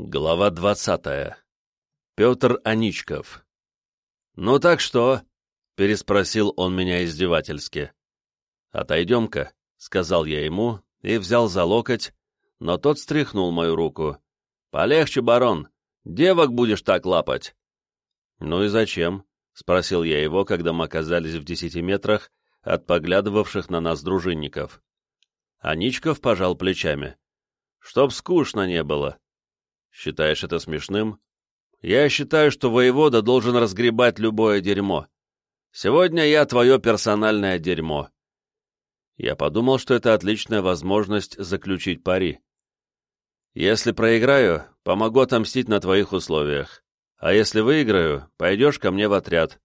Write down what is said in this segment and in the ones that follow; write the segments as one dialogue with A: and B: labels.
A: Глава двадцатая. Петр Аничков. «Ну так что?» — переспросил он меня издевательски. «Отойдем-ка», — сказал я ему и взял за локоть, но тот стряхнул мою руку. «Полегче, барон, девок будешь так лапать». «Ну и зачем?» — спросил я его, когда мы оказались в десяти метрах от поглядывавших на нас дружинников. Аничков пожал плечами. «Чтоб скучно не было». Считаешь это смешным? Я считаю, что воевода должен разгребать любое дерьмо. Сегодня я твое персональное дерьмо. Я подумал, что это отличная возможность заключить пари. Если проиграю, помогу отомстить на твоих условиях. А если выиграю, пойдешь ко мне в отряд.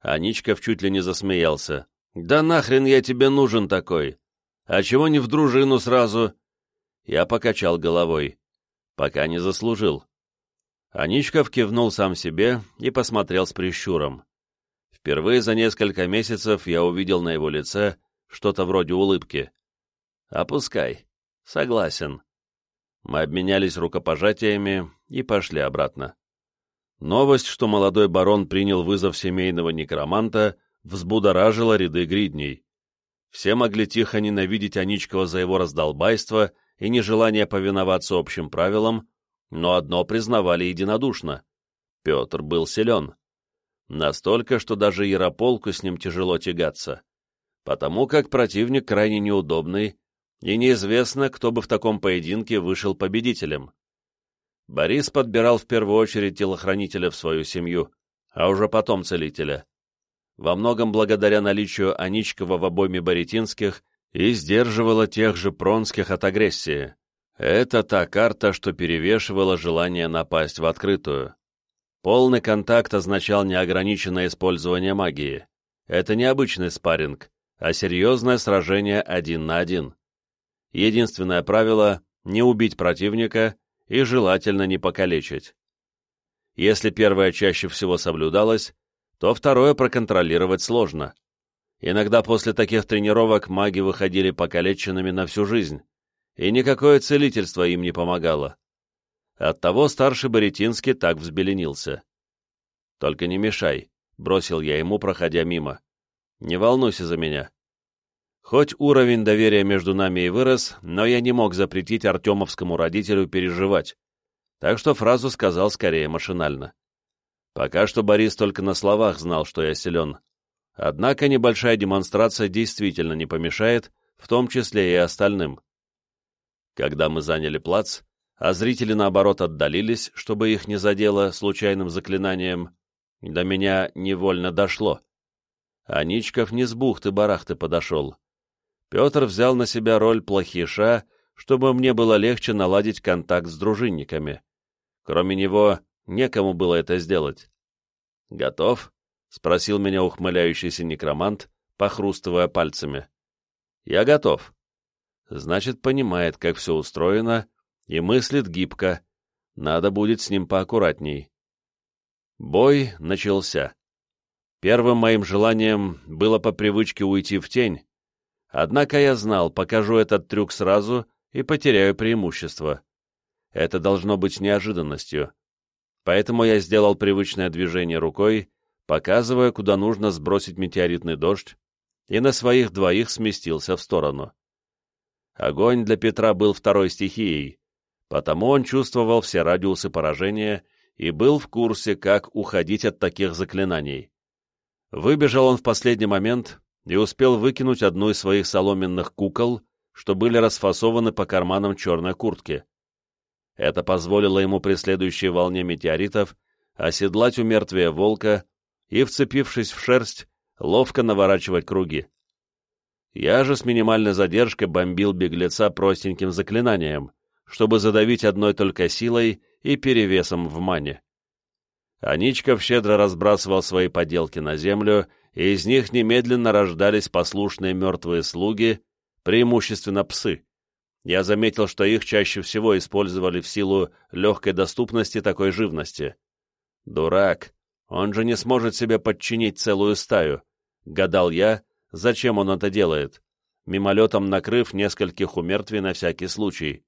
A: Аничков чуть ли не засмеялся. Да нахрен я тебе нужен такой? А чего не в дружину сразу? Я покачал головой пока не заслужил. Аничков кивнул сам себе и посмотрел с прищуром. Впервые за несколько месяцев я увидел на его лице что-то вроде улыбки. «Опускай. Согласен». Мы обменялись рукопожатиями и пошли обратно. Новость, что молодой барон принял вызов семейного некроманта, взбудоражила ряды гридней. Все могли тихо ненавидеть Аничкова за его раздолбайство и нежелание повиноваться общим правилам, но одно признавали единодушно — Петр был силен. Настолько, что даже Ярополку с ним тяжело тягаться, потому как противник крайне неудобный, и неизвестно, кто бы в таком поединке вышел победителем. Борис подбирал в первую очередь телохранителя в свою семью, а уже потом целителя. Во многом благодаря наличию Аничкова в обойме Боретинских и сдерживала тех же Пронских от агрессии. Это та карта, что перевешивала желание напасть в открытую. Полный контакт означал неограниченное использование магии. Это не обычный спарринг, а серьезное сражение один на один. Единственное правило — не убить противника и желательно не покалечить. Если первое чаще всего соблюдалось, то второе проконтролировать сложно. Иногда после таких тренировок маги выходили покалеченными на всю жизнь, и никакое целительство им не помогало. Оттого старший Боретинский так взбеленился. «Только не мешай», — бросил я ему, проходя мимо. «Не волнуйся за меня». Хоть уровень доверия между нами и вырос, но я не мог запретить артемовскому родителю переживать, так что фразу сказал скорее машинально. Пока что Борис только на словах знал, что я силен, Однако небольшая демонстрация действительно не помешает, в том числе и остальным. Когда мы заняли плац, а зрители, наоборот, отдалились, чтобы их не задело случайным заклинанием, до меня невольно дошло. Аничков не с бухты-барахты подошел. Петр взял на себя роль плохиша, чтобы мне было легче наладить контакт с дружинниками. Кроме него, некому было это сделать. «Готов?» — спросил меня ухмыляющийся некромант, похрустывая пальцами. «Я готов». Значит, понимает, как все устроено, и мыслит гибко. Надо будет с ним поаккуратней. Бой начался. Первым моим желанием было по привычке уйти в тень, однако я знал, покажу этот трюк сразу и потеряю преимущество. Это должно быть неожиданностью. Поэтому я сделал привычное движение рукой, показывая, куда нужно сбросить метеоритный дождь, и на своих двоих сместился в сторону. Огонь для Петра был второй стихией, потому он чувствовал все радиусы поражения и был в курсе, как уходить от таких заклинаний. Выбежал он в последний момент и успел выкинуть одну из своих соломенных кукол, что были расфасованы по карманам черной куртки. Это позволило ему при следующей волне метеоритов оседлать у мертвия волка и, вцепившись в шерсть, ловко наворачивать круги. Я же с минимальной задержкой бомбил беглеца простеньким заклинанием, чтобы задавить одной только силой и перевесом в мане. Аничков щедро разбрасывал свои поделки на землю, и из них немедленно рождались послушные мертвые слуги, преимущественно псы. Я заметил, что их чаще всего использовали в силу легкой доступности такой живности. Дурак, он же не сможет себе подчинить целую стаю. Гадал я, зачем он это делает, мимолетом накрыв нескольких у на всякий случай.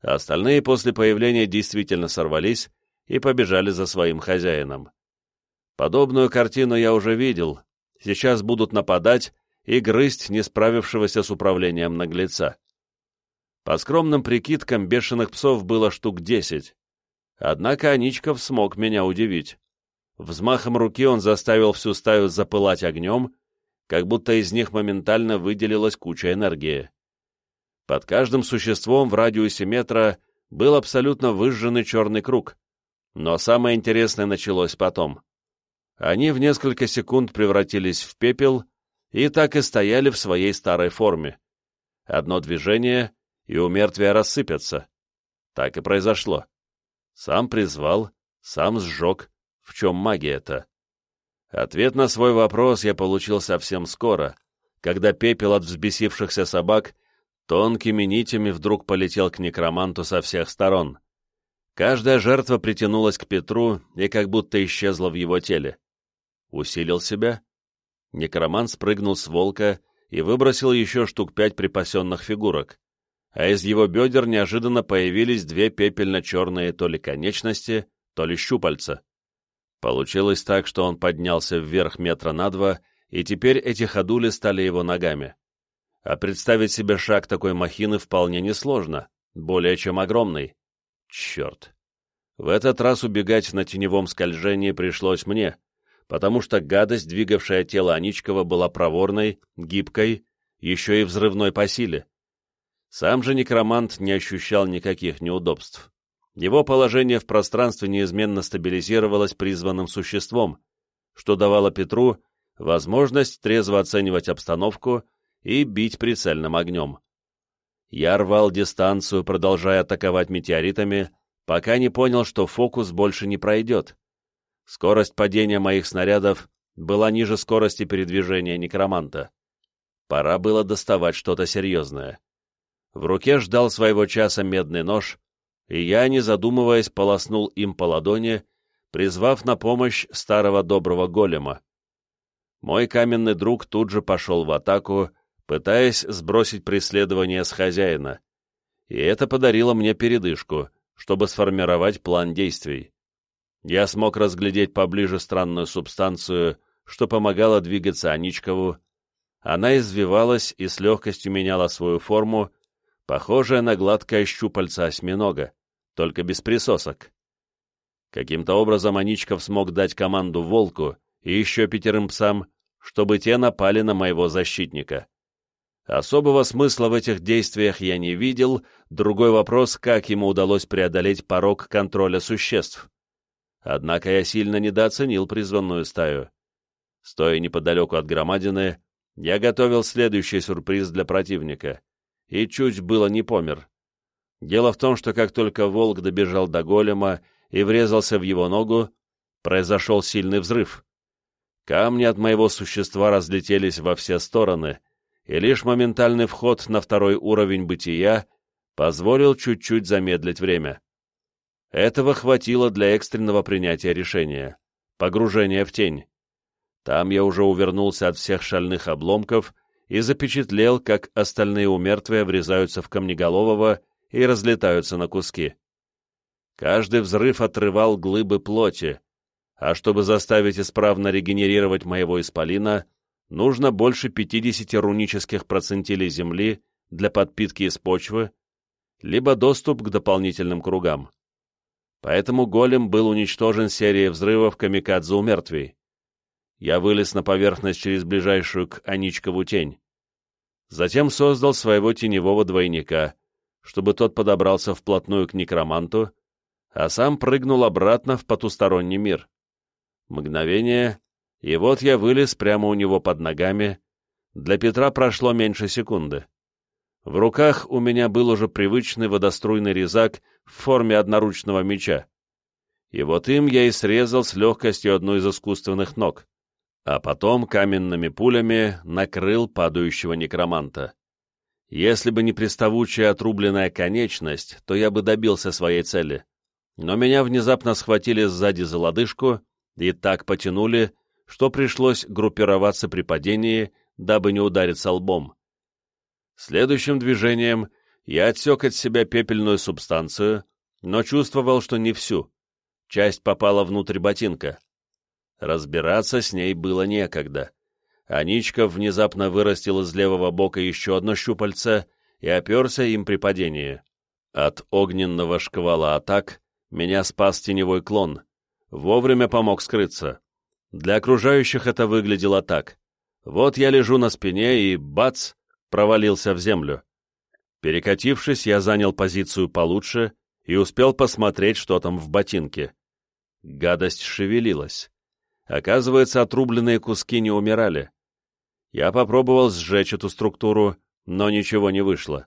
A: Остальные после появления действительно сорвались и побежали за своим хозяином. Подобную картину я уже видел. Сейчас будут нападать и грызть не справившегося с управлением наглеца. По скромным прикидкам, бешеных псов было штук десять. Однако Аничков смог меня удивить. Взмахом руки он заставил всю стаю запылать огнем, как будто из них моментально выделилась куча энергии. Под каждым существом в радиусе метра был абсолютно выжженный черный круг. Но самое интересное началось потом. Они в несколько секунд превратились в пепел и так и стояли в своей старой форме. Одно движение, и у мертвия рассыпятся. Так и произошло. Сам призвал, сам сжег. В чем магия-то? Ответ на свой вопрос я получил совсем скоро, когда пепел от взбесившихся собак тонкими нитями вдруг полетел к некроманту со всех сторон. Каждая жертва притянулась к Петру и как будто исчезла в его теле. Усилил себя. Некромант спрыгнул с волка и выбросил еще штук пять припасенных фигурок, а из его бедер неожиданно появились две пепельно-черные то ли конечности, то ли щупальца. Получилось так, что он поднялся вверх метра на два, и теперь эти ходули стали его ногами. А представить себе шаг такой махины вполне несложно, более чем огромный. Черт. В этот раз убегать на теневом скольжении пришлось мне, потому что гадость, двигавшая тело Аничкова, была проворной, гибкой, еще и взрывной по силе. Сам же некромант не ощущал никаких неудобств. Его положение в пространстве неизменно стабилизировалось призванным существом, что давало Петру возможность трезво оценивать обстановку и бить прицельным огнем. Я рвал дистанцию, продолжая атаковать метеоритами, пока не понял, что фокус больше не пройдет. Скорость падения моих снарядов была ниже скорости передвижения некроманта. Пора было доставать что-то серьезное. В руке ждал своего часа медный нож, и я, не задумываясь, полоснул им по ладони, призвав на помощь старого доброго голема. Мой каменный друг тут же пошел в атаку, пытаясь сбросить преследование с хозяина, и это подарило мне передышку, чтобы сформировать план действий. Я смог разглядеть поближе странную субстанцию, что помогало двигаться Аничкову. Она извивалась и с легкостью меняла свою форму, похожая на гладкое щупальце осьминога, только без присосок. Каким-то образом Аничков смог дать команду волку и еще пятерым псам, чтобы те напали на моего защитника. Особого смысла в этих действиях я не видел, другой вопрос, как ему удалось преодолеть порог контроля существ. Однако я сильно недооценил призванную стаю. Стоя неподалеку от громадины, я готовил следующий сюрприз для противника, и чуть было не помер. Дело в том, что как только волк добежал до голема и врезался в его ногу, произошел сильный взрыв. Камни от моего существа разлетелись во все стороны — и лишь моментальный вход на второй уровень бытия позволил чуть-чуть замедлить время. Этого хватило для экстренного принятия решения — погружения в тень. Там я уже увернулся от всех шальных обломков и запечатлел, как остальные умертвия врезаются в камнеголового и разлетаются на куски. Каждый взрыв отрывал глыбы плоти, а чтобы заставить исправно регенерировать моего исполина — нужно больше 50 рунических процентилей земли для подпитки из почвы, либо доступ к дополнительным кругам. Поэтому голем был уничтожен серией взрывов камикадзе у мертвей. Я вылез на поверхность через ближайшую к Аничкову тень. Затем создал своего теневого двойника, чтобы тот подобрался вплотную к некроманту, а сам прыгнул обратно в потусторонний мир. Мгновение, и вот я вылез прямо у него под ногами. Для Петра прошло меньше секунды. В руках у меня был уже привычный водоструйный резак в форме одноручного меча. И вот им я и срезал с легкостью одну из искусственных ног, а потом каменными пулями накрыл падающего некроманта. Если бы не приставучая отрубленная конечность, то я бы добился своей цели. Но меня внезапно схватили сзади за лодыжку и так потянули, что пришлось группироваться при падении, дабы не удариться лбом. Следующим движением Я отсек от себя пепельную субстанцию, но чувствовал, что не всю. Часть попала внутрь ботинка. Разбираться с ней было некогда. Аничков внезапно вырастил из левого бока еще одно щупальце и оперся им при падении. От огненного шквала атак меня спас теневой клон. Вовремя помог скрыться. Для окружающих это выглядело так. Вот я лежу на спине и, бац, провалился в землю. Перекатившись, я занял позицию получше и успел посмотреть, что там в ботинке. Гадость шевелилась. Оказывается, отрубленные куски не умирали. Я попробовал сжечь эту структуру, но ничего не вышло.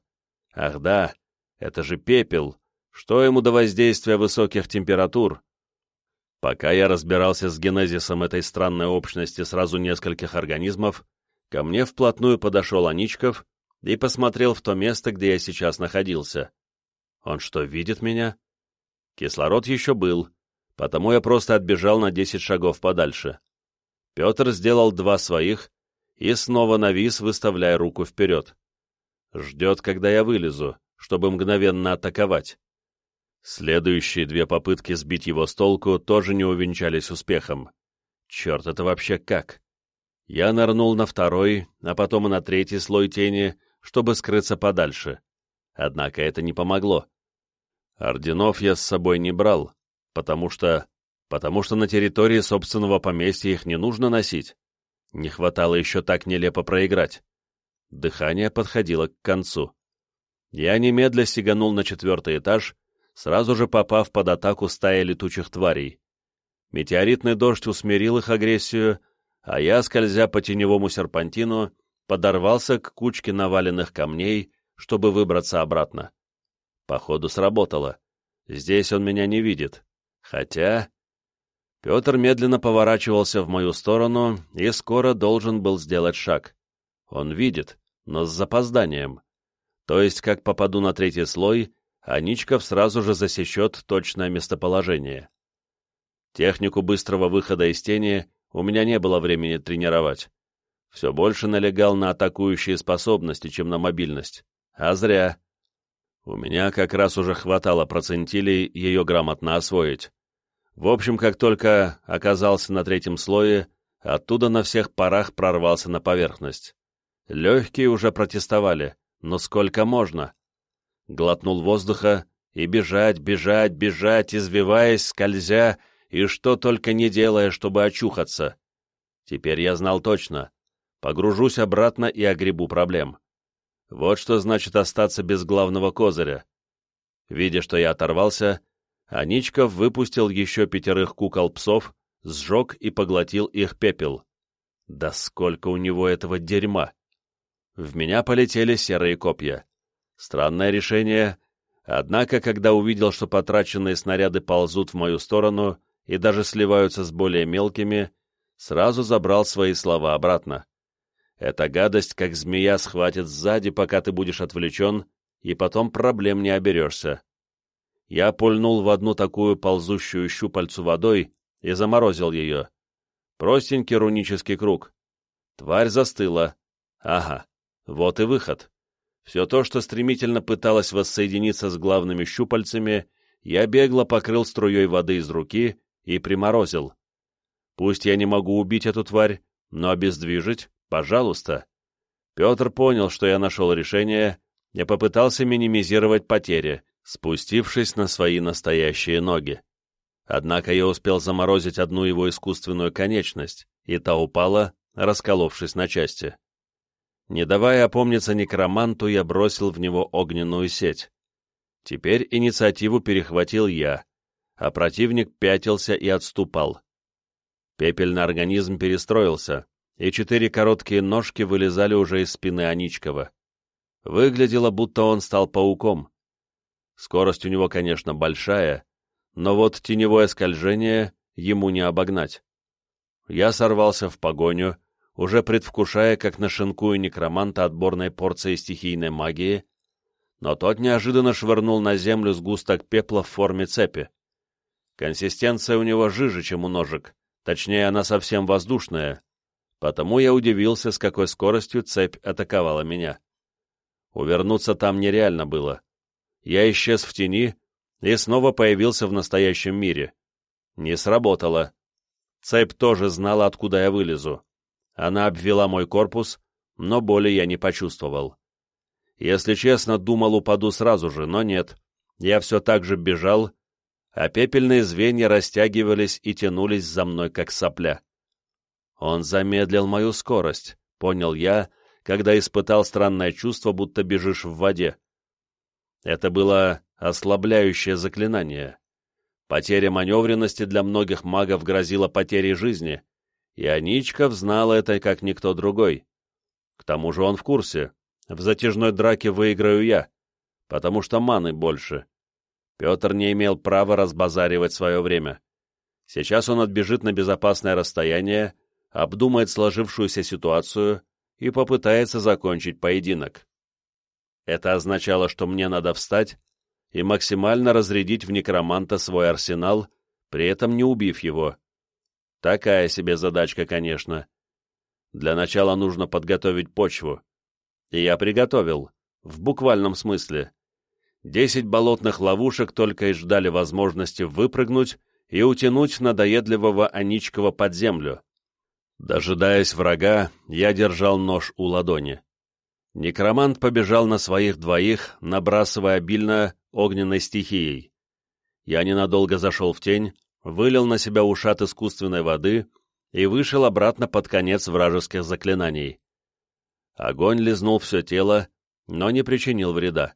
A: Ах да, это же пепел. Что ему до воздействия высоких температур? Пока я разбирался с генезисом этой странной общности сразу нескольких организмов, ко мне вплотную подошел Аничков и посмотрел в то место, где я сейчас находился. Он что, видит меня? Кислород еще был, потому я просто отбежал на десять шагов подальше. Петр сделал два своих и снова навис, выставляя руку вперед. Ждет, когда я вылезу, чтобы мгновенно атаковать. Следующие две попытки сбить его с толку тоже не увенчались успехом. Черт, это вообще как? Я нырнул на второй, а потом и на третий слой тени, чтобы скрыться подальше. Однако это не помогло. Орденов я с собой не брал, потому что... потому что на территории собственного поместья их не нужно носить. Не хватало еще так нелепо проиграть. Дыхание подходило к концу. Я немедля сиганул на четвертый этаж, сразу же попав под атаку стаи летучих тварей. Метеоритный дождь усмирил их агрессию, а я, скользя по теневому серпантину, подорвался к кучке наваленных камней, чтобы выбраться обратно. Походу, сработало. Здесь он меня не видит. Хотя... Петр медленно поворачивался в мою сторону и скоро должен был сделать шаг. Он видит, но с запозданием. То есть, как попаду на третий слой, Аничков сразу же засечет точное местоположение. Технику быстрого выхода из тени у меня не было времени тренировать. Все больше налегал на атакующие способности, чем на мобильность. А зря. У меня как раз уже хватало процентилей ее грамотно освоить. В общем, как только оказался на третьем слое, оттуда на всех парах прорвался на поверхность. Легкие уже протестовали, но сколько можно? Глотнул воздуха и бежать, бежать, бежать, извиваясь, скользя, и что только не делая, чтобы очухаться. Теперь я знал точно. Погружусь обратно и огребу проблем. Вот что значит остаться без главного козыря. Видя, что я оторвался, Аничков выпустил еще пятерых кукол-псов, сжег и поглотил их пепел. Да сколько у него этого дерьма! В меня полетели серые копья. Странное решение, однако, когда увидел, что потраченные снаряды ползут в мою сторону и даже сливаются с более мелкими, сразу забрал свои слова обратно. Эта гадость, как змея, схватит сзади, пока ты будешь отвлечен, и потом проблем не оберешься я пульнул в одну такую ползущую щупальцу водой и заморозил ее. Простенький рунический круг. Тварь застыла. Ага, вот и выход. Все то, что стремительно пыталось воссоединиться с главными щупальцами, я бегло покрыл струей воды из руки и приморозил. Пусть я не могу убить эту тварь, но обездвижить — пожалуйста. Петр понял, что я нашел решение, и попытался минимизировать потери, спустившись на свои настоящие ноги. Однако я успел заморозить одну его искусственную конечность, и та упала, расколовшись на части. Не давая опомниться некроманту, я бросил в него огненную сеть. Теперь инициативу перехватил я, а противник пятился и отступал. Пепельный организм перестроился, и четыре короткие ножки вылезали уже из спины Аничкова. Выглядело, будто он стал пауком. Скорость у него, конечно, большая, но вот теневое скольжение ему не обогнать. Я сорвался в погоню, уже предвкушая, как нашинкую некроманта отборной порции стихийной магии, но тот неожиданно швырнул на землю сгусток пепла в форме цепи. Консистенция у него жиже, чем у ножек, точнее, она совсем воздушная, потому я удивился, с какой скоростью цепь атаковала меня. Увернуться там нереально было. Я исчез в тени и снова появился в настоящем мире. Не сработало. Цепь тоже знала, откуда я вылезу. Она обвела мой корпус, но боли я не почувствовал. Если честно, думал, упаду сразу же, но нет. Я все так же бежал, а пепельные звенья растягивались и тянулись за мной, как сопля. Он замедлил мою скорость, понял я, когда испытал странное чувство, будто бежишь в воде. Это было ослабляющее заклинание. Потеря маневренности для многих магов грозила потерей жизни, и Аничков знал это как никто другой. К тому же он в курсе. В затяжной драке выиграю я, потому что маны больше. Петр не имел права разбазаривать свое время. Сейчас он отбежит на безопасное расстояние, обдумает сложившуюся ситуацию и попытается закончить поединок. Это означало, что мне надо встать и максимально разрядить в некроманта свой арсенал, при этом не убив его. Такая себе задачка, конечно. Для начала нужно подготовить почву. И я приготовил, в буквальном смысле. Десять болотных ловушек только и ждали возможности выпрыгнуть и утянуть надоедливого Аничкова под землю. Дожидаясь врага, я держал нож у ладони. Некромант побежал на своих двоих, набрасывая обильно огненной стихией. Я ненадолго зашел в тень, вылил на себя ушат искусственной воды и вышел обратно под конец вражеских заклинаний. Огонь лизнул все тело, но не причинил вреда.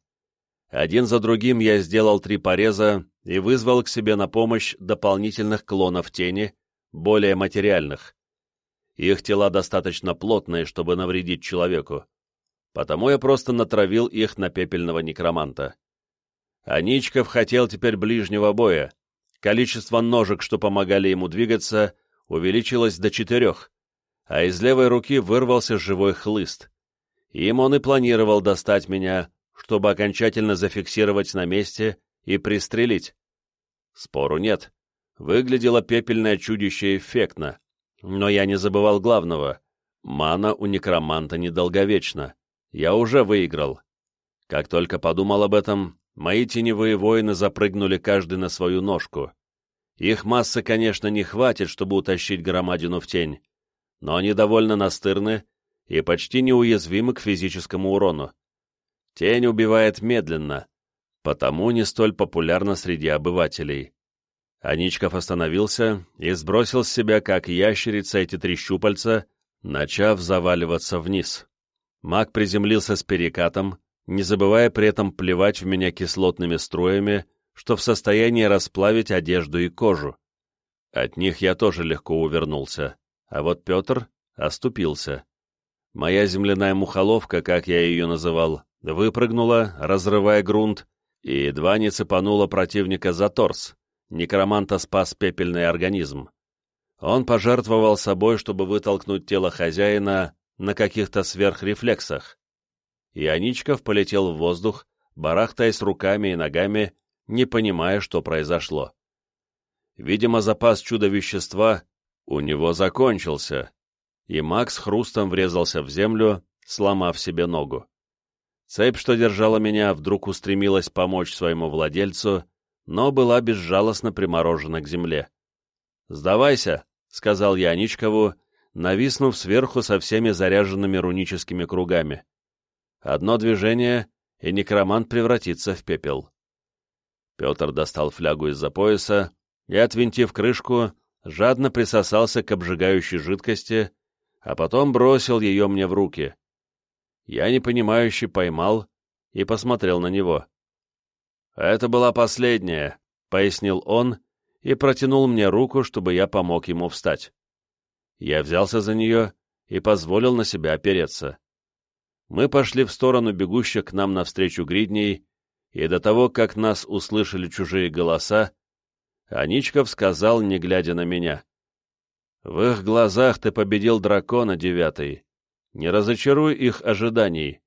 A: Один за другим я сделал три пореза и вызвал к себе на помощь дополнительных клонов тени, более материальных. Их тела достаточно плотные, чтобы навредить человеку. Потому я просто натравил их на пепельного некроманта. Аничков хотел теперь ближнего боя. Количество ножек, что помогали ему двигаться, увеличилось до четырех, а из левой руки вырвался живой хлыст. Им он и планировал достать меня, чтобы окончательно зафиксировать на месте и пристрелить. Спору нет. Выглядело пепельное чудище эффектно. Но я не забывал главного. Мана у некроманта недолговечна. Я уже выиграл. Как только подумал об этом, мои теневые воины запрыгнули каждый на свою ножку. Их массы, конечно, не хватит, чтобы утащить громадину в тень, но они довольно настырны и почти неуязвимы к физическому урону. Тень убивает медленно, потому не столь популярна среди обывателей. Аничков остановился и сбросил с себя, как ящерица, эти три щупальца, начав заваливаться вниз. Маг приземлился с перекатом, не забывая при этом плевать в меня кислотными струями, что в состоянии расплавить одежду и кожу. От них я тоже легко увернулся, а вот Петр оступился. Моя земляная мухоловка, как я ее называл, выпрыгнула, разрывая грунт, и едва не цепанула противника за торс, Некроманта спас пепельный организм. Он пожертвовал собой, чтобы вытолкнуть тело хозяина на каких-то сверхрефлексах. Ионичков полетел в воздух, барахтаясь руками и ногами, не понимая, что произошло. Видимо, запас чудо-вещества у него закончился, и Макс хрустом врезался в землю, сломав себе ногу. Цепь, что держала меня, вдруг устремилась помочь своему владельцу, но была безжалостно приморожена к земле. «Сдавайся», — сказал я Аничкову, нависнув сверху со всеми заряженными руническими кругами. Одно движение, и некромант превратится в пепел. Петр достал флягу из-за пояса и, отвинтив крышку, жадно присосался к обжигающей жидкости, а потом бросил ее мне в руки. Я непонимающе поймал и посмотрел на него. «Это была последняя», — пояснил он и протянул мне руку, чтобы я помог ему встать. Я взялся за нее и позволил на себя опереться. Мы пошли в сторону бегущих к нам навстречу гридней, и до того, как нас услышали чужие голоса, Аничков сказал, не глядя на меня. «В их глазах ты победил дракона, девятый. Не разочаруй их ожиданий».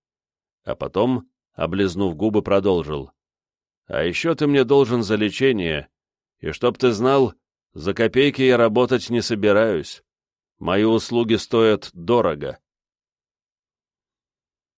A: А потом, облизнув губы, продолжил. А еще ты мне должен за лечение, и чтоб ты знал, за копейки я работать не собираюсь. Мои услуги стоят дорого.